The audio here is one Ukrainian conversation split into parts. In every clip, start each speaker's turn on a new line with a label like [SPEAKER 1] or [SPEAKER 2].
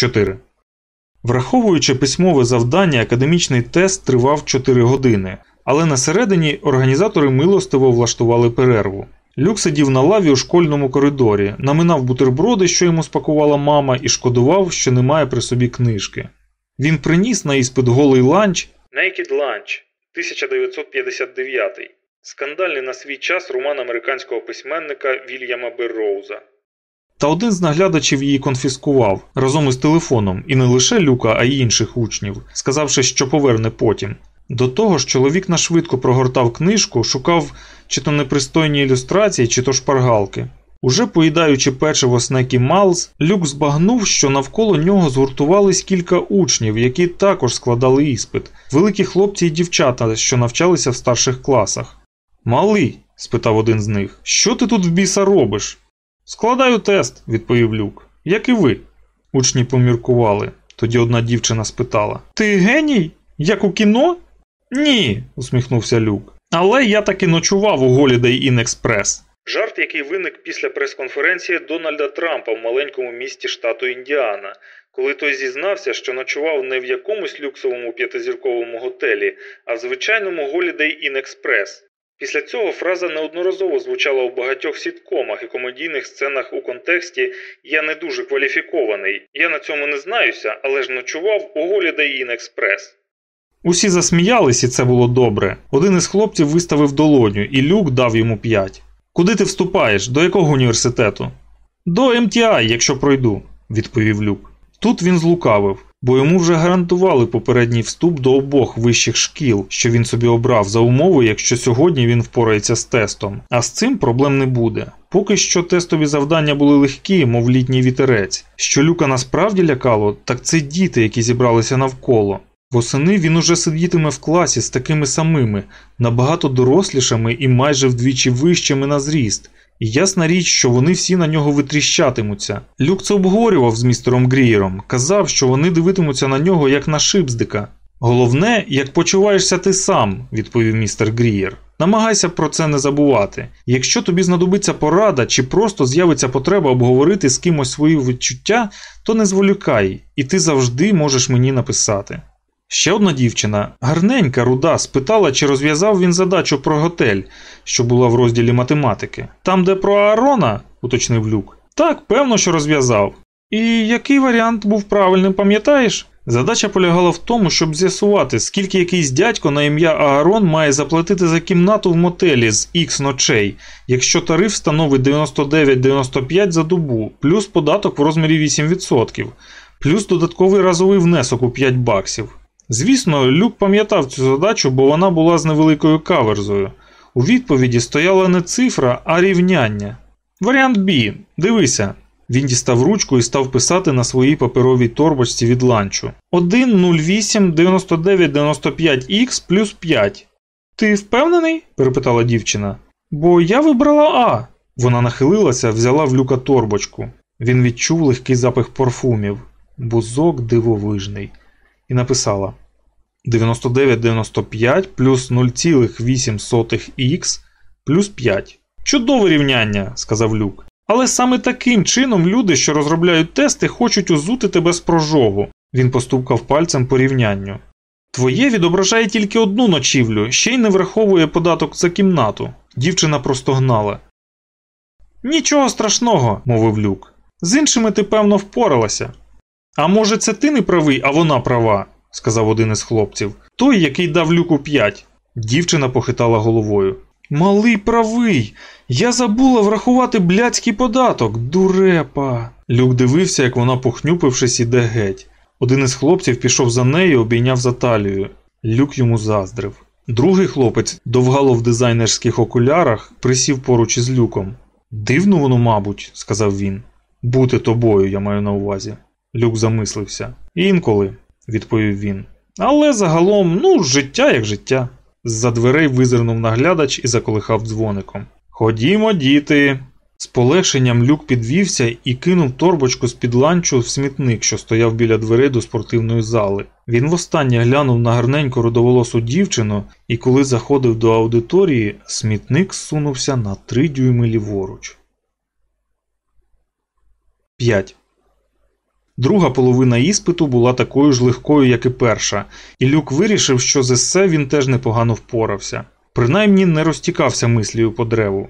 [SPEAKER 1] 4. Враховуючи письмове завдання, академічний тест тривав 4 години, але на середині організатори милостиво влаштували перерву. Люк сидів на лаві у школьному коридорі, наминав бутерброди, що йому спакувала мама, і шкодував, що немає при собі книжки. Він приніс на іспит голий ланч Naked Lunch 1959. Скандальний на свій час роман американського письменника Вільяма Берроуза. Та один з наглядачів її конфіскував разом із телефоном, і не лише люка, а й інших учнів, сказавши, що поверне потім. До того ж, чоловік нашвидко прогортав книжку, шукав чи то непристойні ілюстрації, чи то шпаргалки. Уже поїдаючи печиво Снекі Малз, Люк збагнув, що навколо нього згуртувались кілька учнів, які також складали іспит, великі хлопці і дівчата, що навчалися в старших класах. Малий? спитав один з них, що ти тут в біса робиш? Складаю тест, відповів Люк. Як і ви. Учні поміркували. Тоді одна дівчина спитала: Ти геній? Як у кіно? Ні, усміхнувся Люк. Але я таки ночував у Holiday Inn Express. Жарт, який виник після прес-конференції Дональда Трампа в маленькому місті штату Індіана, коли той зізнався, що ночував не в якомусь люксовому п'ятизірковому готелі, а в звичайному Holiday Inn Express. Після цього фраза неодноразово звучала у багатьох сіткомах і комедійних сценах у контексті Я не дуже кваліфікований. Я на цьому не знаюся, але ж ночував у Holiday Inn Express. Усі засміялись, і це було добре. Один із хлопців виставив долоню, і люк дав йому п'ять. Куди ти вступаєш? До якого університету? До МТА, якщо пройду, відповів люк. Тут він злукавив, бо йому вже гарантували попередній вступ до обох вищих шкіл, що він собі обрав за умови, якщо сьогодні він впорається з тестом. А з цим проблем не буде. Поки що тестові завдання були легкі, мов літній вітерець. Що люка насправді лякало, так це діти, які зібралися навколо. Восени він уже сидітиме в класі з такими самими, набагато дорослішими і майже вдвічі вищими на зріст. І ясна річ, що вони всі на нього витріщатимуться. Люк це обговорював з містером Грієром, казав, що вони дивитимуться на нього як на шипздика. Головне, як почуваєшся ти сам, відповів містер Грієр. Намагайся про це не забувати. Якщо тобі знадобиться порада чи просто з'явиться потреба обговорити з кимось свої відчуття, то не зволікай, і ти завжди можеш мені написати. Ще одна дівчина, гарненька руда, спитала, чи розв'язав він задачу про готель, що була в розділі математики. Там, де про Аарона, уточнив Люк. Так, певно, що розв'язав. І який варіант був правильним, пам'ятаєш? Задача полягала в тому, щоб з'ясувати, скільки якийсь дядько на ім'я Аарон має заплатити за кімнату в мотелі з Х ночей, якщо тариф становить 99,95 за добу, плюс податок в розмірі 8%, плюс додатковий разовий внесок у 5 баксів. Звісно, Люк пам'ятав цю задачу, бо вона була з невеликою каверзою. У відповіді стояла не цифра, а рівняння. Варіант Б. Дивися. Він дістав ручку і став писати на своїй паперовій торбочці від ланчу. 108 99 95х плюс 5. Ти впевнений? перепитала дівчина. Бо я вибрала А. Вона нахилилася, взяла в люка торбочку. Він відчув легкий запах парфумів. Бузок дивовижний і написала 9995 плюс 0,8х плюс 5. Чудове рівняння, сказав Люк. Але саме таким чином люди, що розробляють тести, хочуть узути тебе з прожогу. Він постукав пальцем по рівнянню. Твоє відображає тільки одну ночівлю, ще й не враховує податок за кімнату. Дівчина простогнала. Нічого страшного, мовив Люк. З іншими ти, певно, впоралася. А може, це ти не правий, а вона права, сказав один із хлопців. Той, який дав люку п'ять. Дівчина похитала головою. Малий правий. Я забула врахувати блядський податок, дурепа. Люк дивився, як вона, похнюпившись, іде геть. Один із хлопців пішов за нею, обійняв за талію. Люк йому заздрив. Другий хлопець, довгало в дизайнерських окулярах, присів поруч із люком. Дивно воно, мабуть, сказав він. Бути тобою, я маю на увазі. Люк замислився. Інколи, відповів він. Але загалом, ну, життя як життя. З-за дверей визирнув наглядач і заколихав дзвоником. Ходімо, діти. З полегшенням люк підвівся і кинув торбочку з під ланчу в смітник, що стояв біля дверей до спортивної зали. Він востаннє глянув на гарненьку родоволосу дівчину, і коли заходив до аудиторії, смітник сунувся на три дюйми ліворуч. 5. Друга половина іспиту була такою ж легкою, як і перша, і Люк вирішив, що з есе він теж непогано впорався. Принаймні не розтікався мислію по древу.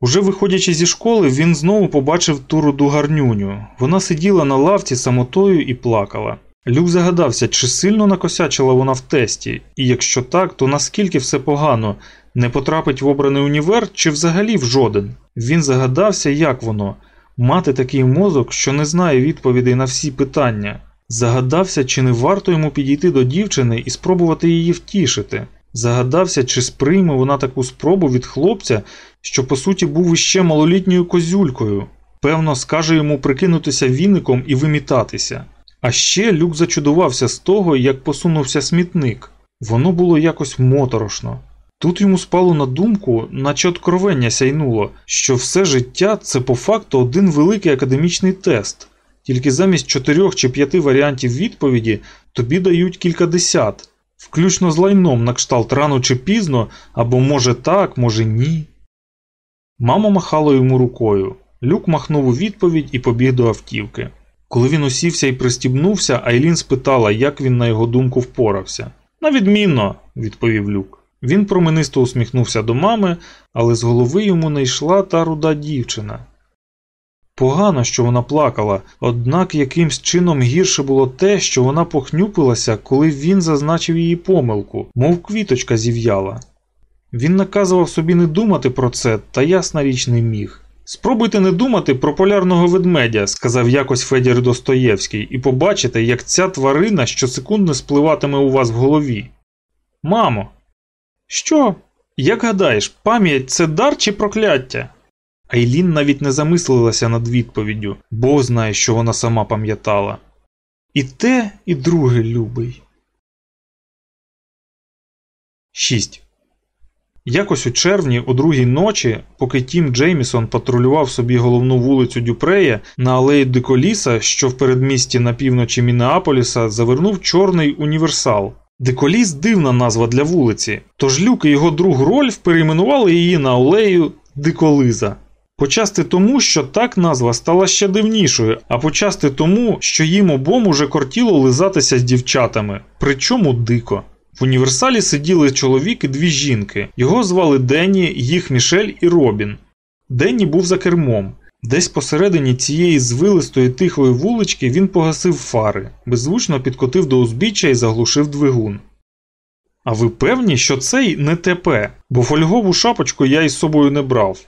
[SPEAKER 1] Уже виходячи зі школи, він знову побачив ту руду гарнюню. Вона сиділа на лавці самотою і плакала. Люк загадався, чи сильно накосячила вона в тесті, і якщо так, то наскільки все погано, не потрапить в обраний універ чи взагалі в жоден. Він загадався, як воно мати такий мозок, що не знає відповідей на всі питання. Загадався, чи не варто йому підійти до дівчини і спробувати її втішити. Загадався, чи сприйме вона таку спробу від хлопця, що по суті був іще малолітньою козюлькою. Певно, скаже йому прикинутися віником і вимітатися. А ще люк зачудувався з того, як посунувся смітник. Воно було якось моторошно. Тут йому спало на думку, наче откровення сяйнуло, що все життя це по факту один великий академічний тест, тільки замість чотирьох чи п'яти варіантів відповіді тобі дають кількадесят, включно з лайном на кшталт рано чи пізно, або може так, може ні. Мама махала йому рукою. Люк махнув у відповідь і побіг до автівки. Коли він усівся і пристібнувся, Айлін спитала, як він, на його думку, впорався. На відмінно, відповів Люк. Він променисто усміхнувся до мами, але з голови йому не йшла та руда дівчина. Погано, що вона плакала, однак якимсь чином гірше було те, що вона похнюпилася, коли він зазначив її помилку, мов квіточка зів'яла. Він наказував собі не думати про це, та ясна річ не міг. Спробуйте не думати про полярного ведмедя, сказав якось Федір Достоєвський, і побачите, як ця тварина щосекундно спливатиме у вас в голові. Мамо, що? Як гадаєш, пам'ять це дар чи прокляття? Айлін навіть не замислилася над відповіддю, бо знає, що вона сама пам'ятала. І те, і друге любий. 6. Якось у червні, о другій ночі, поки Тім Джеймісон патрулював собі головну вулицю Дюпрея на алеї Диколіса, що в передмісті на півночі Мінеаполіса, завернув чорний універсал. Диколіс дивна назва для вулиці, тож Люк і його друг Рольф перейменували її на алею Диколиза. Почасти тому, що так назва стала ще дивнішою, а почасти тому, що їм обом уже кортіло лизатися з дівчатами, причому дико. В універсалі сиділи чоловік і дві жінки. Його звали Денні, їх Мішель і Робін. Денні був за кермом. Десь посередині цієї звилистої тихої вулички він погасив фари, беззвучно підкотив до узбіччя і заглушив двигун. А ви певні, що цей не ТП, бо фольгову шапочку я із собою не брав.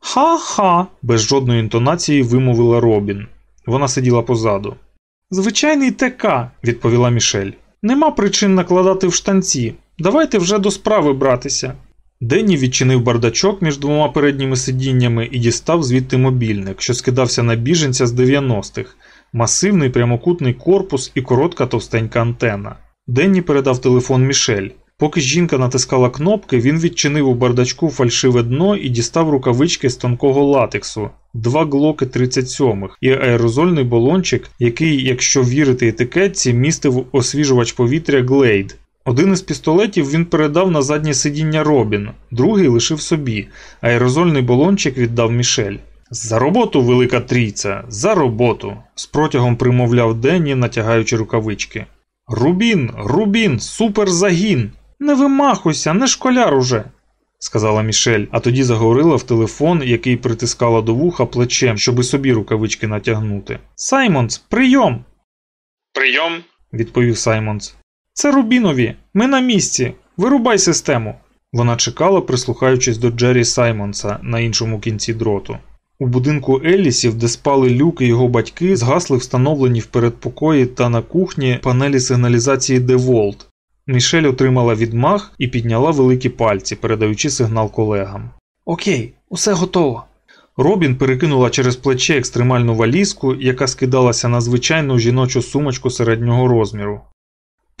[SPEAKER 1] Ха-ха, без жодної інтонації вимовила Робін. Вона сиділа позаду. Звичайний ТК, відповіла Мішель. Нема причин накладати в штанці. Давайте вже до справи братися. Денні відчинив бардачок між двома передніми сидіннями і дістав звідти мобільник, що скидався на біженця з 90-х, масивний прямокутний корпус і коротка товстенька антенна. Денні передав телефон Мішель. Поки жінка натискала кнопки, він відчинив у бардачку фальшиве дно і дістав рукавички з тонкого латексу, два глоки 37 х і аерозольний балончик, який, якщо вірити етикетці, містив освіжувач повітря Глейд. Один із пістолетів він передав на заднє сидіння Робін, другий лишив собі, а аерозольний балончик віддав Мішель. За роботу, велика трійця, за роботу, з протягом примовляв Денні, натягаючи рукавички. Рубін, Рубін, суперзагін! Не вимахуйся, не школяр уже, сказала Мішель, а тоді заговорила в телефон, який притискала до вуха плечем, щоби собі рукавички натягнути. Саймонс, прийом.
[SPEAKER 2] Прийом,
[SPEAKER 1] відповів Саймонс. Це Рубінові. Ми на місці. Вирубай систему. Вона чекала, прислухаючись до Джері Саймонса на іншому кінці дроту. У будинку Еллісів, де спали люк і його батьки, згасли встановлені в передпокої та на кухні панелі сигналізації DeWalt. Мішель отримала відмах і підняла великі пальці, передаючи сигнал колегам. Окей, усе готово. Робін перекинула через плече екстремальну валізку, яка скидалася на звичайну жіночу сумочку середнього розміру.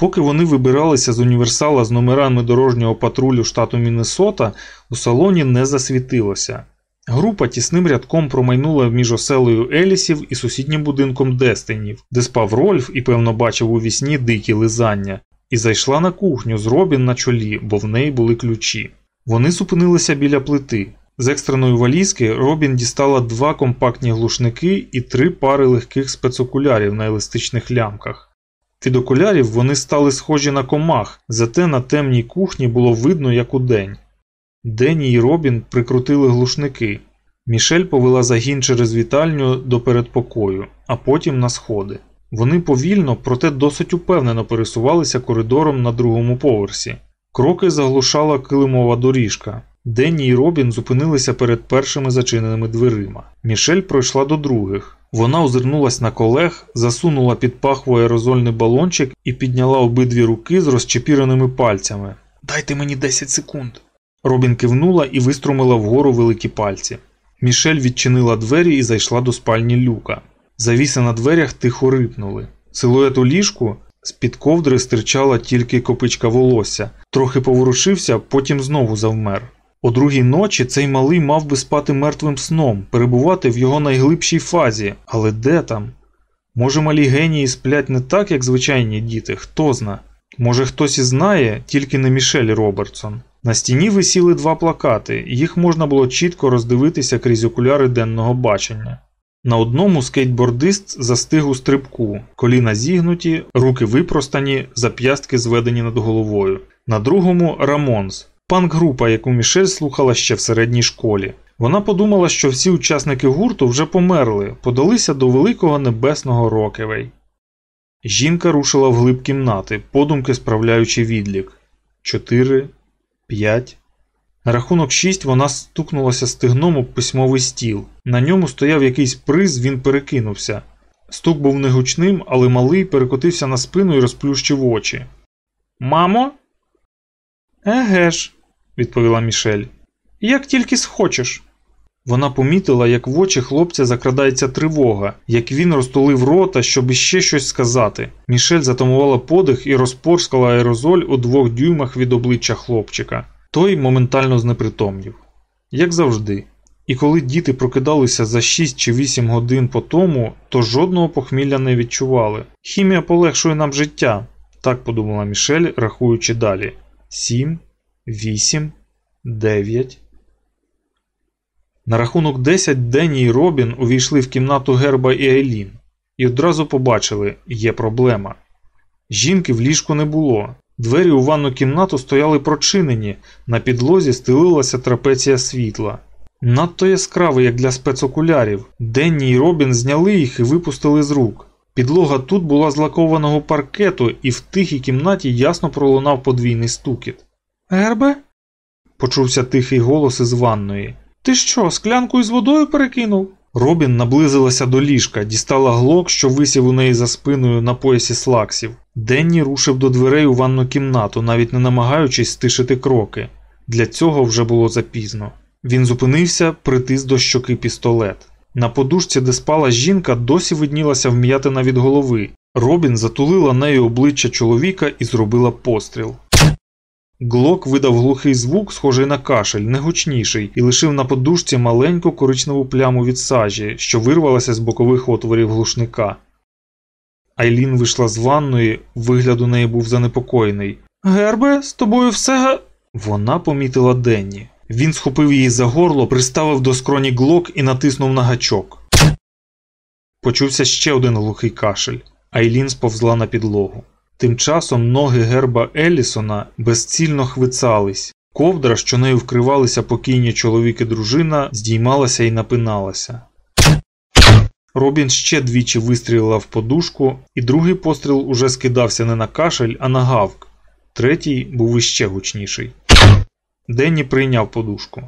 [SPEAKER 1] Поки вони вибиралися з універсала з номерами дорожнього патрулю штату Міннесота, у салоні не засвітилося. Група тісним рядком промайнула між оселею Елісів і сусіднім будинком Дестинів, де спав Рольф і, певно, бачив у вісні дикі лизання, і зайшла на кухню з Робін на чолі, бо в неї були ключі. Вони зупинилися біля плити. З екстреної валізки Робін дістала два компактні глушники і три пари легких спецокулярів на еластичних лямках. Від окулярів вони стали схожі на комах, зате на темній кухні було видно, як удень. Дені і Робін прикрутили глушники. Мішель повела загін через вітальню до передпокою, а потім на сходи. Вони повільно, проте досить упевнено пересувалися коридором на другому поверсі. Кроки заглушала килимова доріжка. Денні і Робін зупинилися перед першими зачиненими дверима. Мішель пройшла до других. Вона озирнулась на колег, засунула під пахву аерозольний балончик і підняла обидві руки з розчепіреними пальцями. Дайте мені 10 секунд. Робін кивнула і виструмила вгору великі пальці. Мішель відчинила двері і зайшла до спальні люка. Завіси на дверях тихо рипнули. Силует у ліжку з-під ковдри стирчала тільки копичка волосся, трохи поворушився, потім знову завмер. О другій ночі цей малий мав би спати мертвим сном, перебувати в його найглибшій фазі, але де там? Може, малі генії сплять не так, як звичайні діти, хто зна. Може, хтось і знає, тільки не Мішель Робертсон. На стіні висіли два плакати, їх можна було чітко роздивитися крізь окуляри денного бачення. На одному скейтбордист застиг у стрибку, коліна зігнуті, руки випростані, зап'ястки зведені над головою. На другому Рамонс, панк-група, яку Мішель слухала ще в середній школі. Вона подумала, що всі учасники гурту вже померли, подалися до великого небесного рокевей. Жінка рушила в глиб кімнати, подумки справляючи відлік. Чотири, п'ять. На рахунок шість вона стукнулася стигном об письмовий стіл. На ньому стояв якийсь приз, він перекинувся. Стук був негучним, але малий перекотився на спину і розплющив очі. Мамо? Еге ж, відповіла Мішель. Як тільки схочеш. Вона помітила, як в очі хлопця закрадається тривога, як він розтулив рота, щоб іще щось сказати. Мішель затамувала подих і розпорскала аерозоль у двох дюймах від обличчя хлопчика. Той моментально знепритомнів, як завжди. І коли діти прокидалися за 6 чи 8 годин по тому, то жодного похмілля не відчували. Хімія полегшує нам життя, так подумала Мішель, рахуючи далі. 7, 8, 9. На рахунок 10 Денні і Робін увійшли в кімнату Герба і Айлін і одразу побачили, є проблема. Жінки в ліжку не було. Двері у ванну кімнату стояли прочинені, на підлозі стелилася трапеція світла. Надто яскравий, як для спецокулярів. Денні і Робін зняли їх і випустили з рук. Підлога тут була з лакованого паркету, і в тихій кімнаті ясно пролунав подвійний стукіт. Гербе? почувся тихий голос із ванної. Ти що, склянку із водою перекинув? Робін наблизилася до ліжка, дістала глок, що висів у неї за спиною на поясі слаксів. Денні рушив до дверей у ванну кімнату, навіть не намагаючись стишити кроки. Для цього вже було запізно. Він зупинився, притис до щоки пістолет. На подушці, де спала жінка, досі виднілася вм'ятина від голови. Робін затулила нею обличчя чоловіка і зробила постріл. Глок видав глухий звук, схожий на кашель, негучніший, і лишив на подушці маленьку коричневу пляму від сажі, що вирвалася з бокових отворів глушника. Айлін вийшла з ванної, вигляд у неї був занепокоєний. Гербе, з тобою все га. Вона помітила Денні. Він схопив її за горло, приставив до скроні глок і натиснув на гачок. Почувся ще один глухий кашель. Айлін сповзла на підлогу. Тим часом ноги герба Еллісона безцільно хвицались. Ковдра, що нею вкривалися покійні чоловік і дружина, здіймалася і напиналася. Робін ще двічі вистрілила в подушку, і другий постріл уже скидався не на кашель, а на гавк. Третій був іще гучніший. Денні прийняв подушку.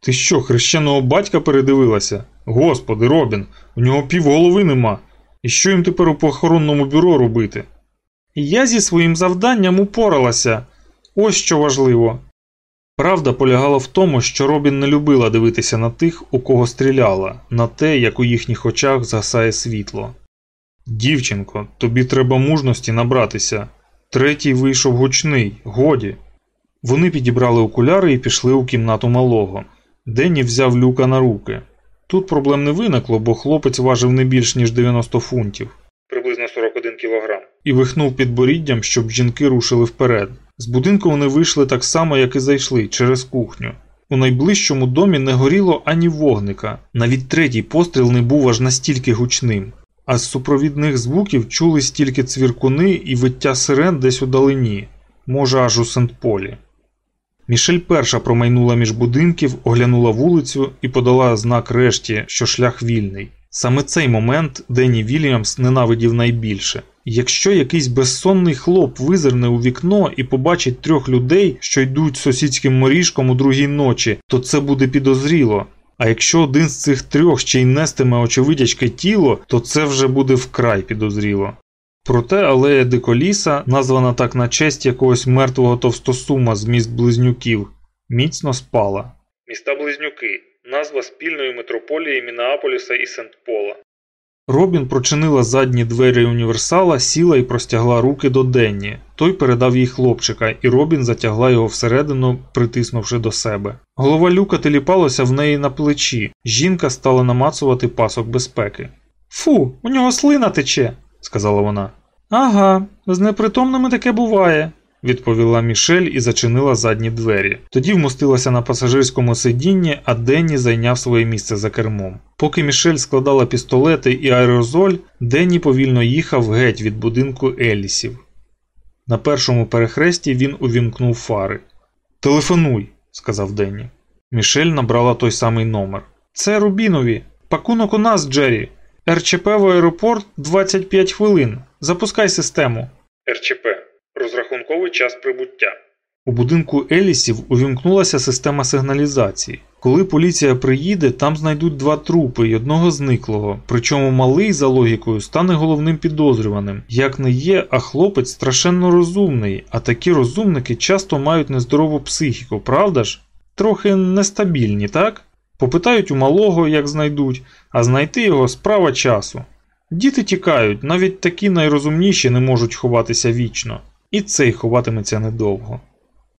[SPEAKER 1] Ти що, хрещеного батька передивилася? Господи, Робін, у нього півголови нема. І що їм тепер у похоронному бюро робити? Я зі своїм завданням упоралася. Ось що важливо. Правда полягала в тому, що Робін не любила дивитися на тих, у кого стріляла, на те, як у їхніх очах згасає світло. Дівчинко, тобі треба мужності набратися. Третій вийшов гучний, годі. Вони підібрали окуляри і пішли у кімнату малого. Денні взяв люка на руки. Тут проблем не виникло, бо хлопець важив не більш ніж 90 фунтів приблизно 41 кілограм, і вихнув підборіддям, щоб жінки рушили вперед. З будинку вони вийшли так само, як і зайшли, через кухню. У найближчому домі не горіло ані вогника, навіть третій постріл не був аж настільки гучним. А з супровідних звуків чули стільки цвіркуни і виття сирен десь у далині, може аж у Сент-Полі. Мішель перша промайнула між будинків, оглянула вулицю і подала знак решті, що шлях вільний. Саме цей момент Денні Вільямс ненавидів найбільше. Якщо якийсь безсонний хлоп визирне у вікно і побачить трьох людей, що йдуть сусідським моріжком у другій ночі, то це буде підозріло. А якщо один з цих трьох ще й нестиме очевидячке тіло, то це вже буде вкрай підозріло. Проте алея Диколіса, названа так на честь якогось мертвого товстосума з міст близнюків, міцно спала. Міста Близнюки назва спільної метрополії Мінеаполіса і Сент-Пола. Робін прочинила задні двері універсала, сіла і простягла руки до Денні. Той передав їй хлопчика, і Робін затягла його всередину, притиснувши до себе. Голова люка теліпалася в неї на плечі. Жінка стала намацувати пасок безпеки. Фу, у нього слина тече, сказала вона. Ага, з непритомними таке буває, відповіла Мішель і зачинила задні двері. Тоді вмостилася на пасажирському сидінні, а Денні зайняв своє місце за кермом. Поки Мішель складала пістолети і аерозоль, Денні повільно їхав геть від будинку Елісів. На першому перехресті він увімкнув фари. Телефонуй, сказав Денні. Мішель набрала той самий номер. Це Рубінові. Пакунок у нас, Джері. РЧП в аеропорт 25 хвилин. Запускай систему. РЧП. Розрахунковий час прибуття. У будинку Елісів увімкнулася система сигналізації. Коли поліція приїде, там знайдуть два трупи й одного зниклого, причому малий за логікою стане головним підозрюваним. Як не є, а хлопець страшенно розумний, а такі розумники часто мають нездорову психіку, правда ж? Трохи нестабільні, так? Попитають у малого, як знайдуть, а знайти його справа часу. Діти тікають, навіть такі найрозумніші не можуть ховатися вічно, і цей ховатиметься недовго.